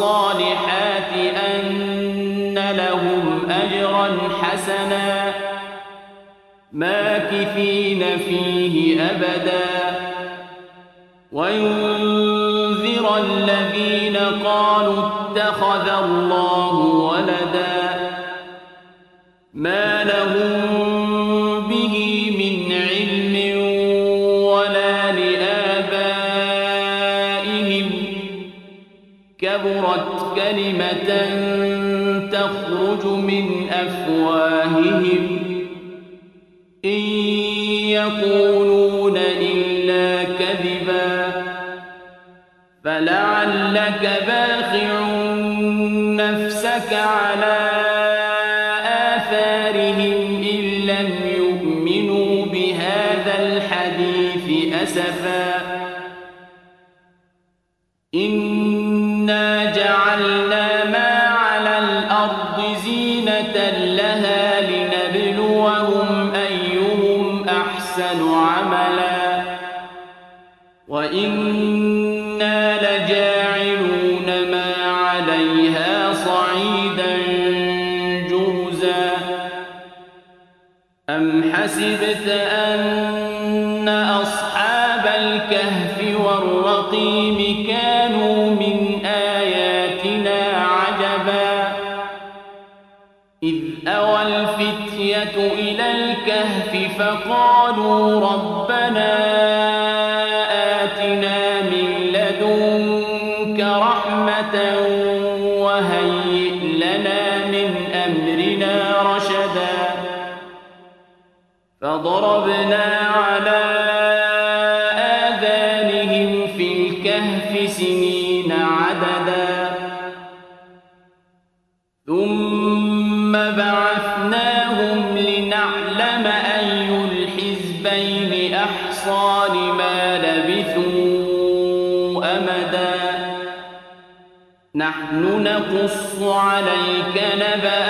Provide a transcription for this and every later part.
الصالحات أن لهم أجرا حسنا ماكثين فيه أبدا وينذر الذين أفواههم إن يقولون إلا كذبا فلعلك باخع نفسك على على آذانهم في الكهف سنين عددا. ثم بعثناهم لنعلم أي الحزبين أحصى لما لبثوا أمدا. نحن نقص عليك نبأهم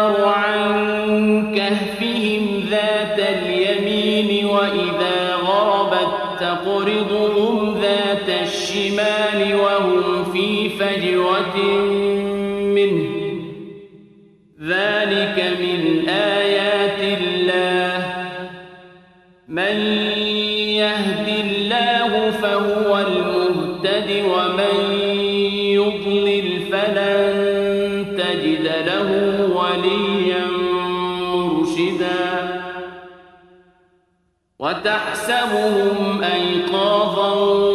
ذلك من آيات الله من يهد الله فهو ومن يضلل فلن تجد له وليا مرشدا وتحسبهم أيقاظا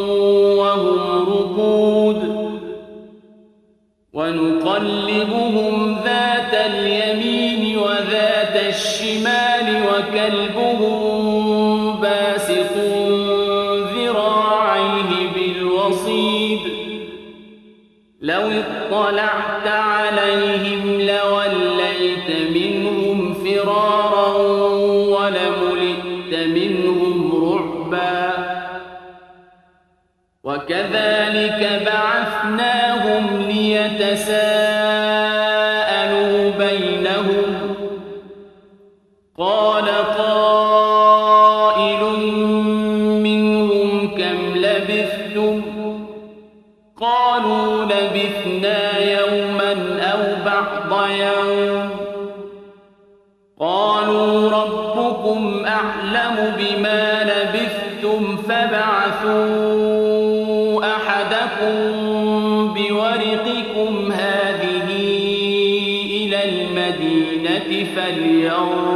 جاءكم بورقكم هذه إلى المدينة فلينظر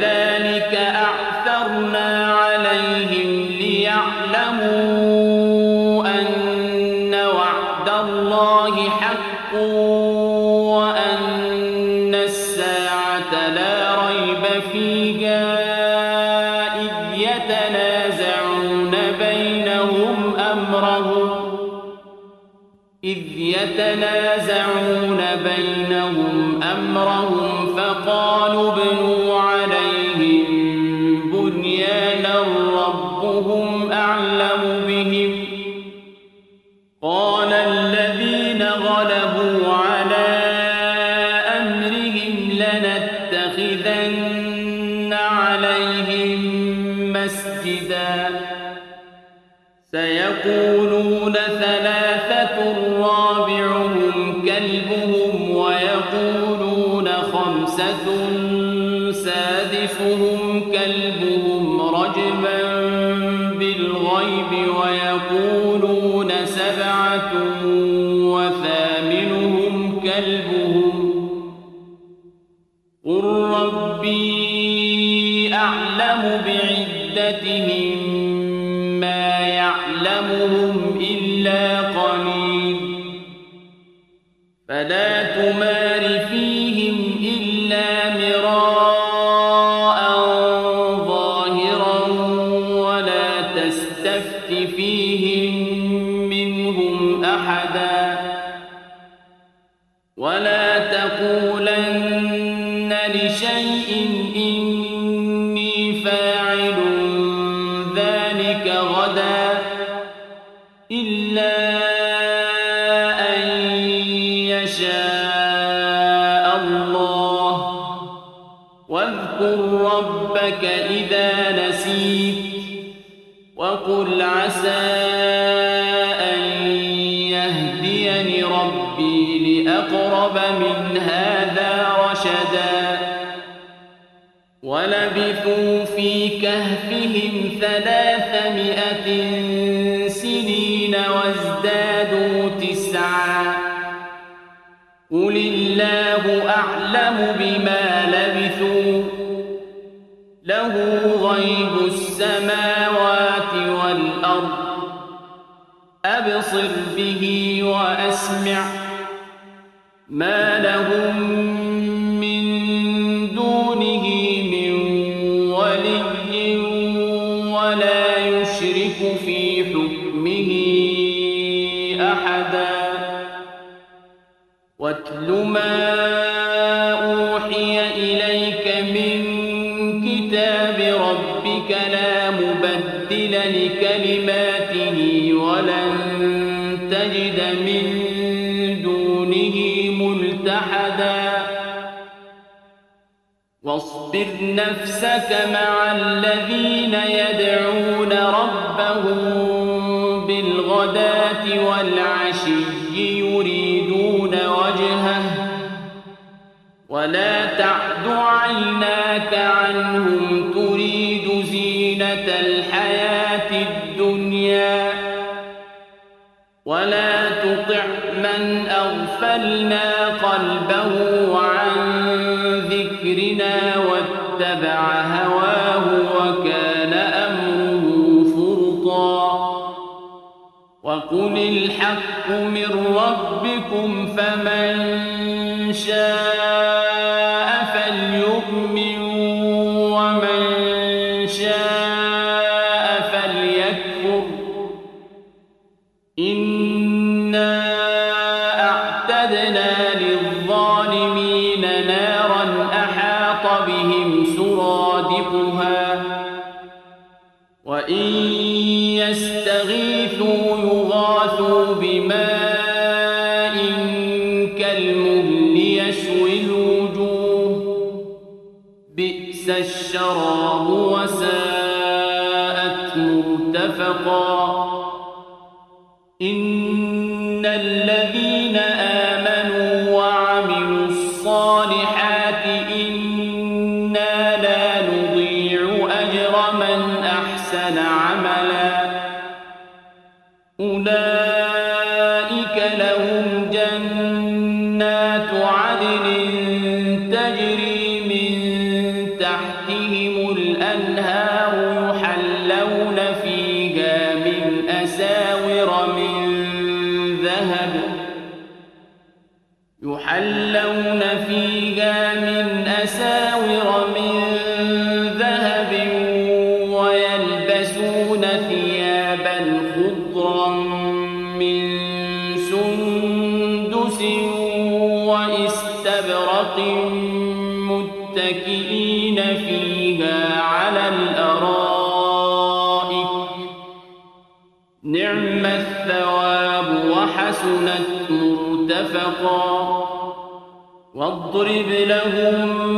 وكذلك أعثرنا عليهم ليعلموا أن وعد الله حق وأن الساعة لا ريب فيها إذ يتنازعون بينهم أمرهم إذ يتنازعون بينهم أمرهم يَأْخُذُهُ فيهم به وأسمع. نفسك مع الذين يدعون ربهم الحق من ربكم فمن شاء يجعلون فيها من أساور واضرب لهم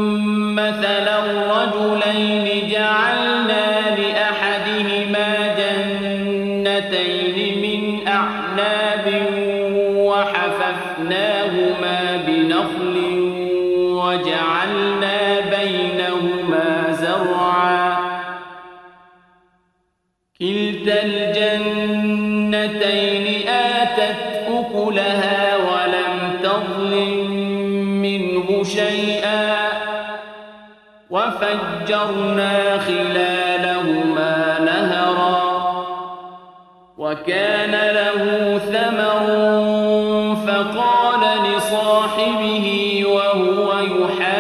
فقال لصاحبه وهو يحاول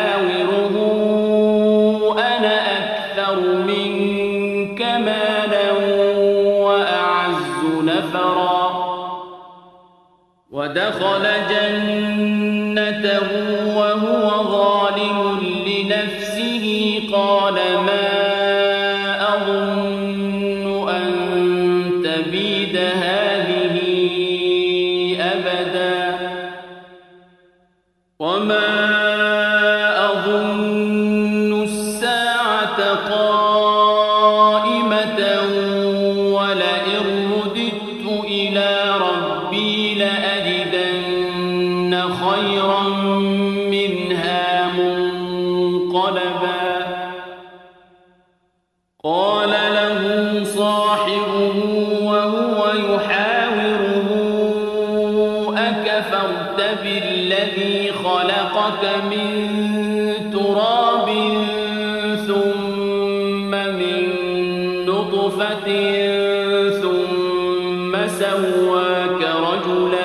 لولا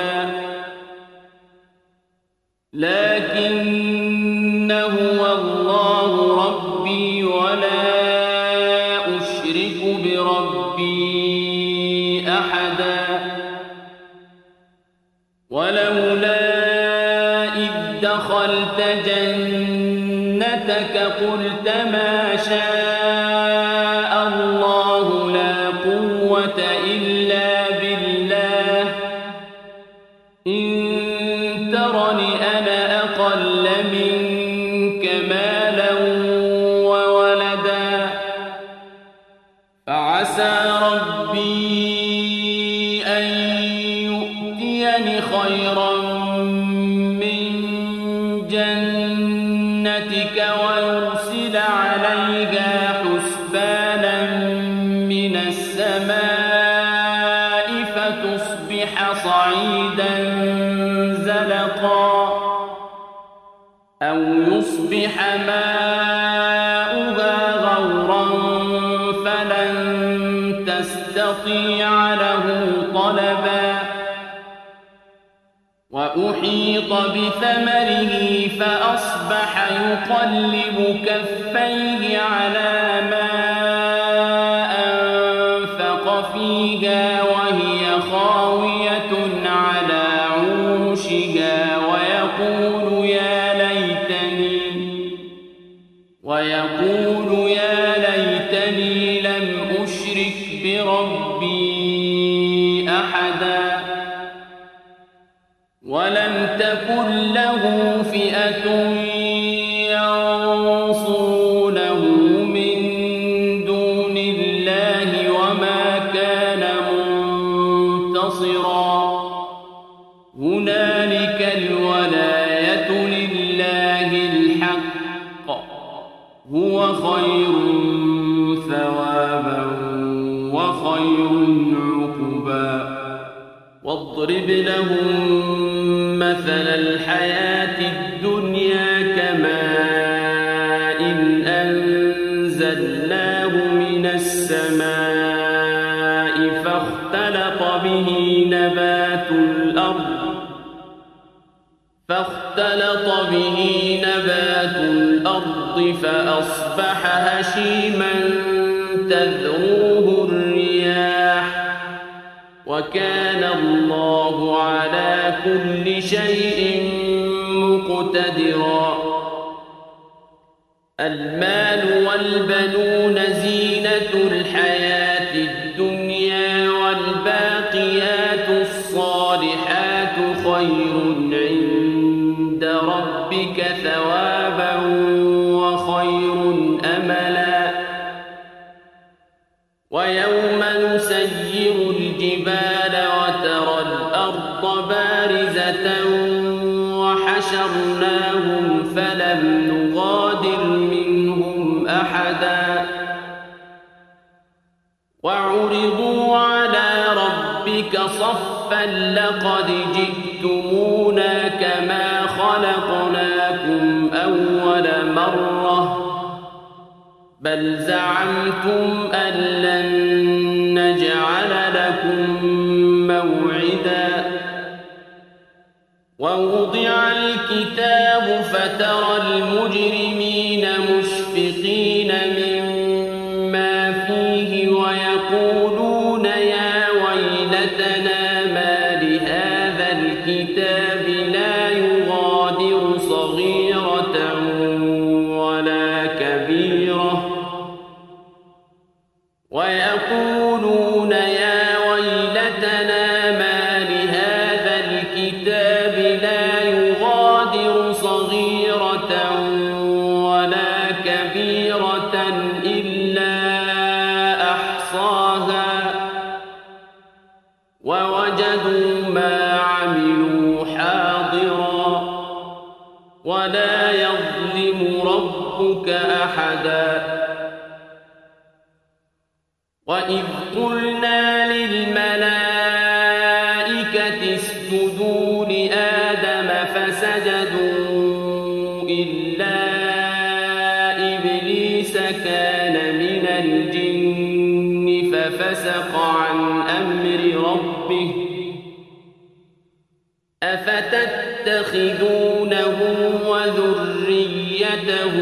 طلبا. وأحيط بثمره فأصبح يقلب كفيه على ما به نبات الأرض فاختلط به نبات الأرض فأصبح هشيما تذروه الرياح وكان الله على كل شيء مقتدرا المال والبنون الباقيات الصالحات خير صَفًا لَقَدْ جِئْتُمُونَا كَمَا خَلَقْنَاكُمْ أَوَّلَ مَرَّةٍ. بَلْ زَعَمْتُمْ أَن لَّن إبليس كان من الجن ففسق عن أمر ربه أفتتخذونه وذريته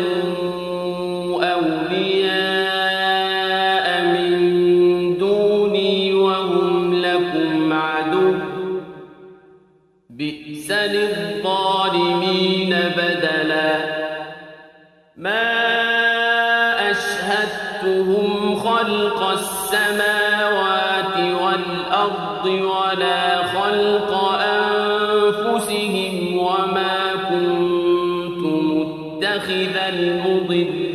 يضل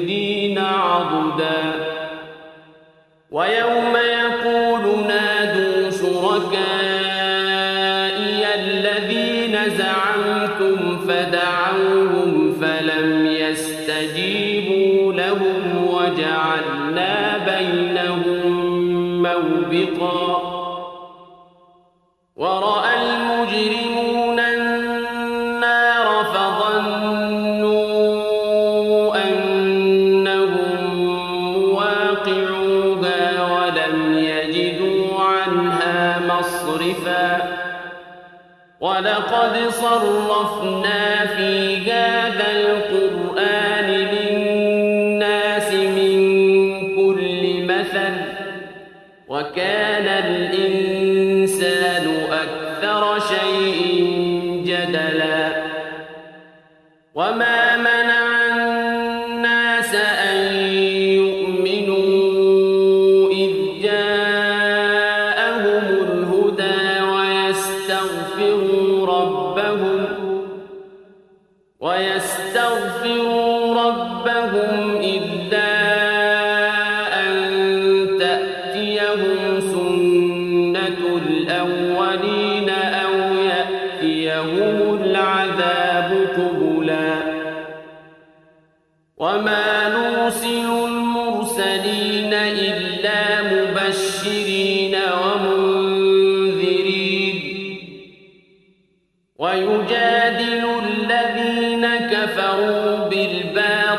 ولقد صرفنا في هذا القرآن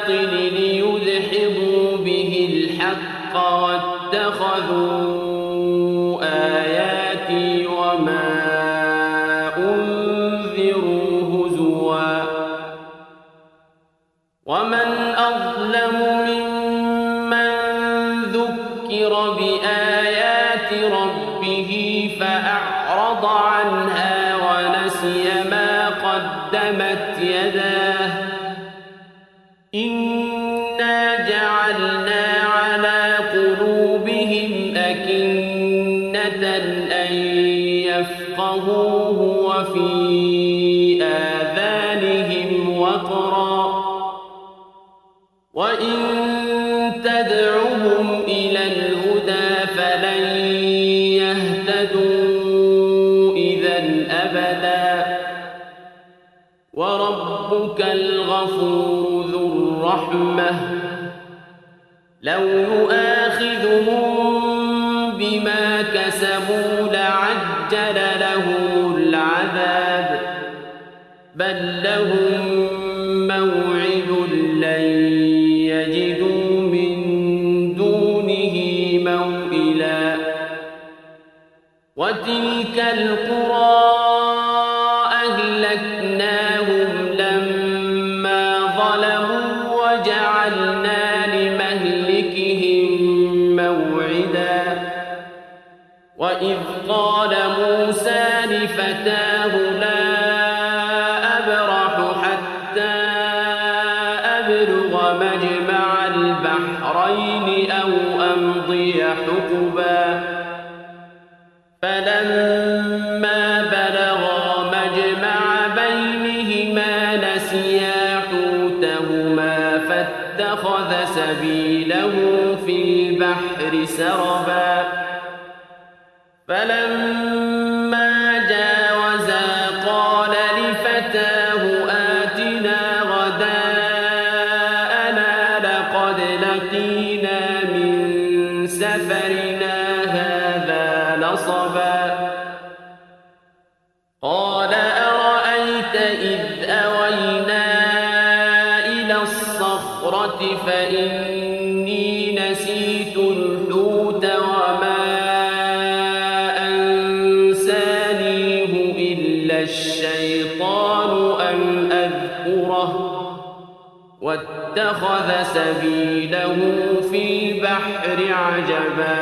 الباطل لو يؤاخذهم بما كسبوا لعجل لهم العذاب. بل لهم البحر سربا. فلما جاوزا قال لفتاه آتنا غداءنا لقد لقينا من سفرنا هذا نصبا. قال أرأيت إذ أوينا إلى الصخرة فإن اتخذ سبيله في البحر عجباً.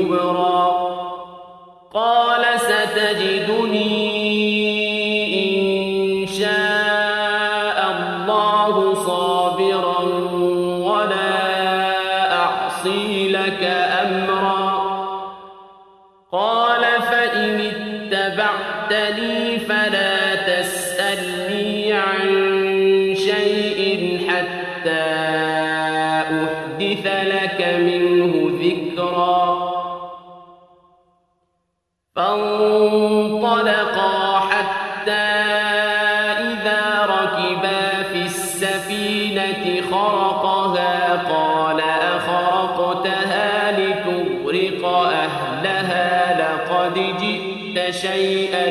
شيئا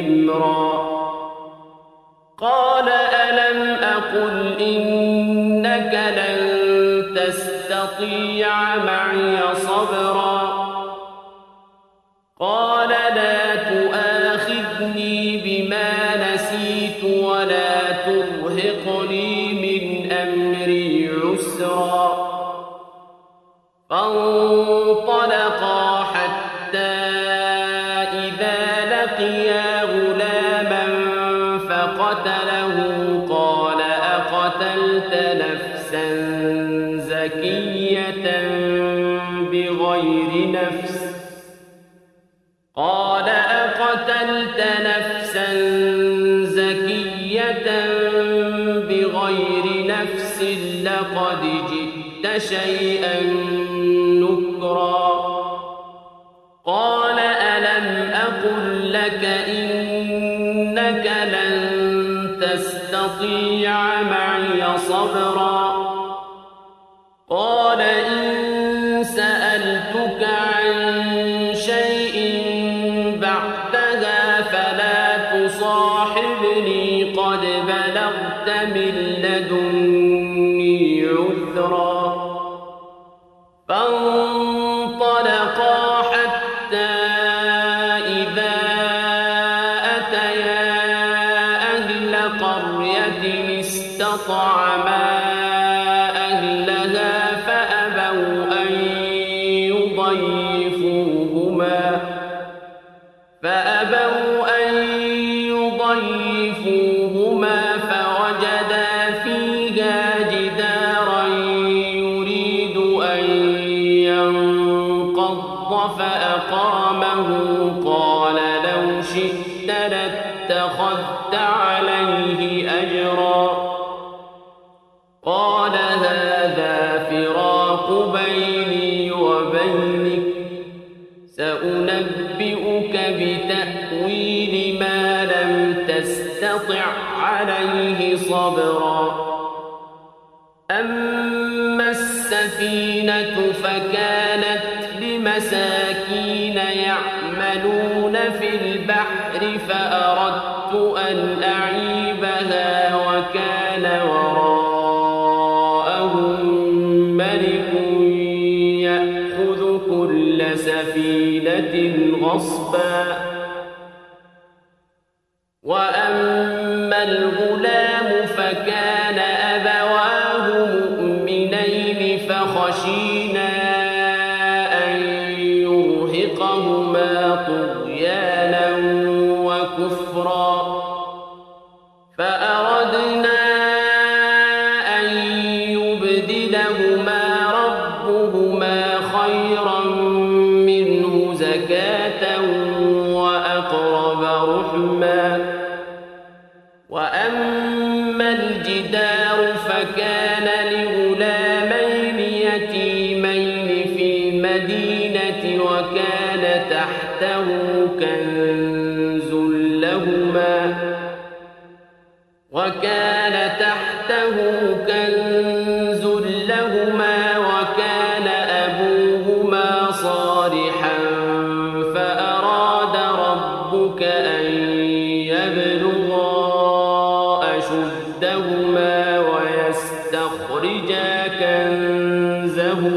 إمرا. قال ألم أقل إنك لن تستطيع معي صبرا؟ قال شيئا نكرا. قال ألم أقل لك إنك لن تستطيع معي صبرا؟ أن أعيبها وكان وراءهم ملك يأخذ كل سفينة غصباً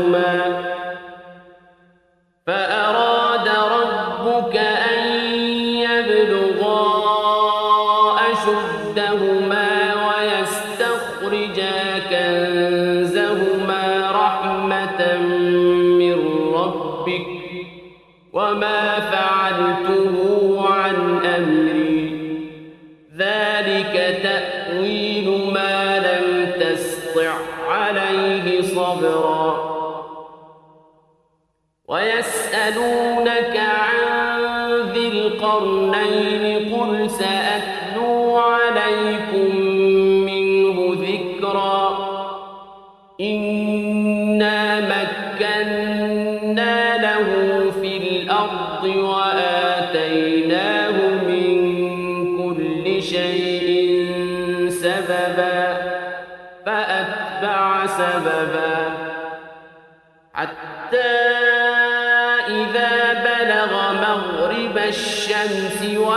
بينهما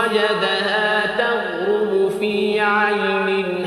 وجدها تغرب في عين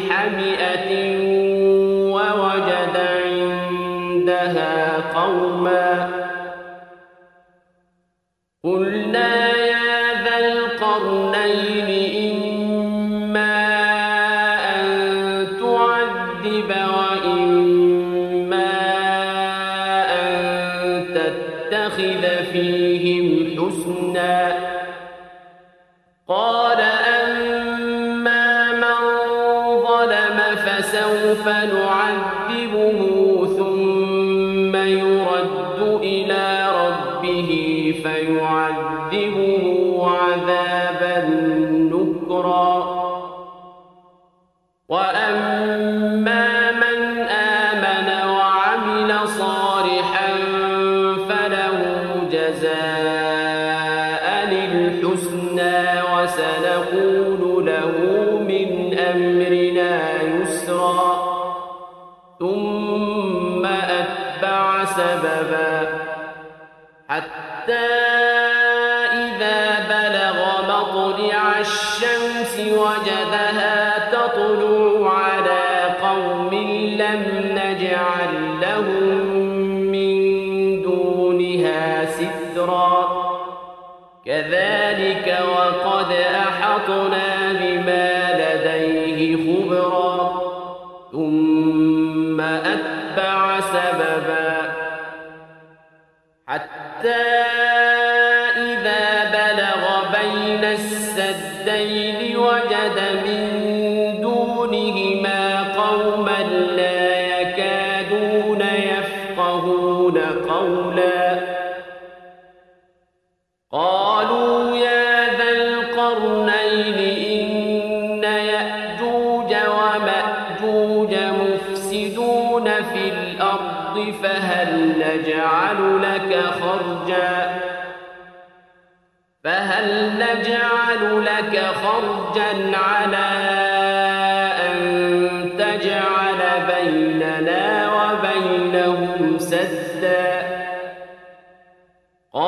الشمس وجدها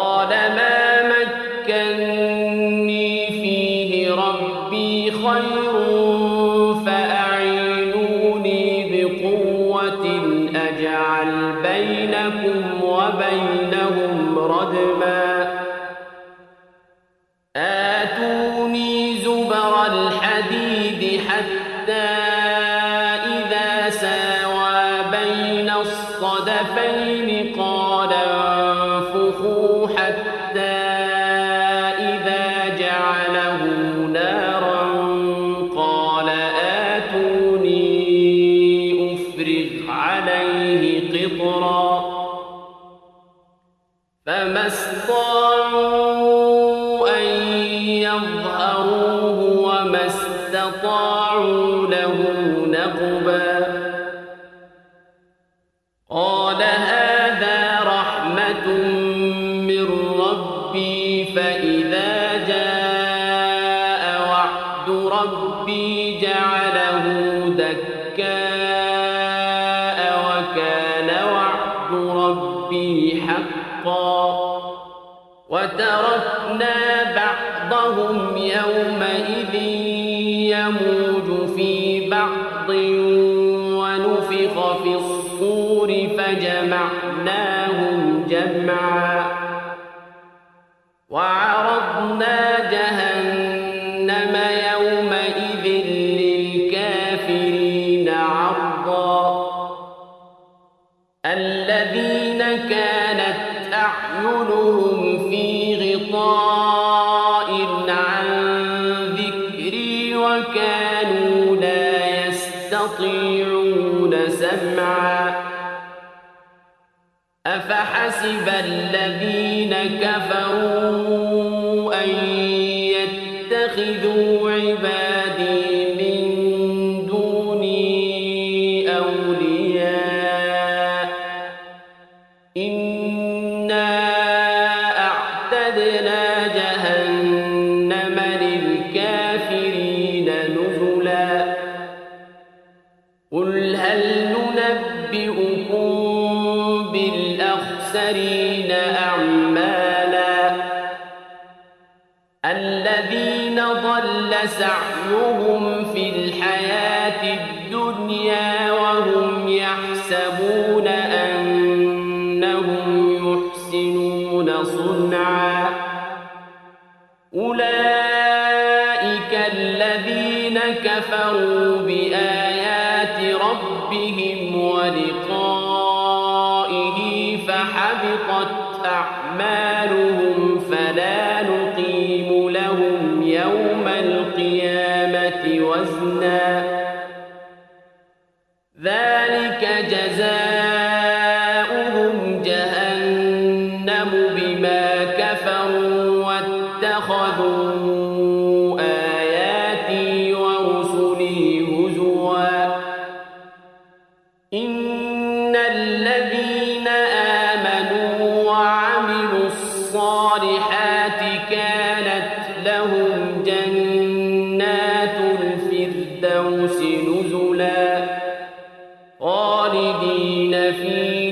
قال حقا. وتركنا بعضهم يومئذ يموج في بعض يوم الخاسرين أعمالا الذين ضل سعيهم في الحياة الدنيا خالدين فيه.